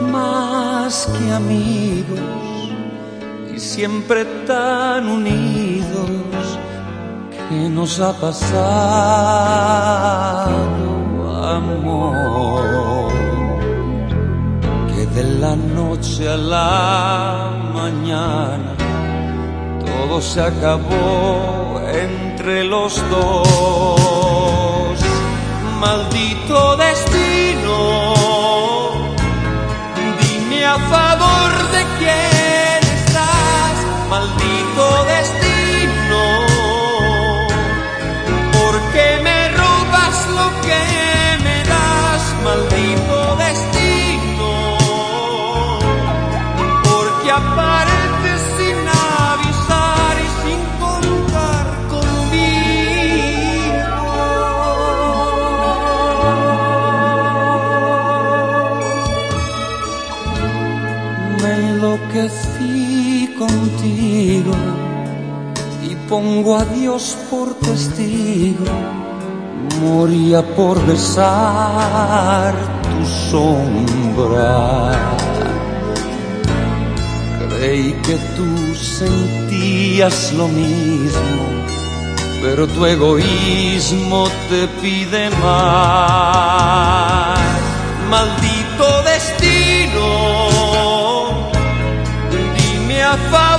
más que amigos y siempre tan unidos que nos ha pasado amor. Que de la noche a la mañana todo se acabó entre los dos. Maldito de favor de quién Me enloquecí contigo y pongo a Dios por testigo. Moría por besar tu sombra. Creí que tú sentías lo mismo, pero tu egoísmo te pide más. Maldito destino, a favor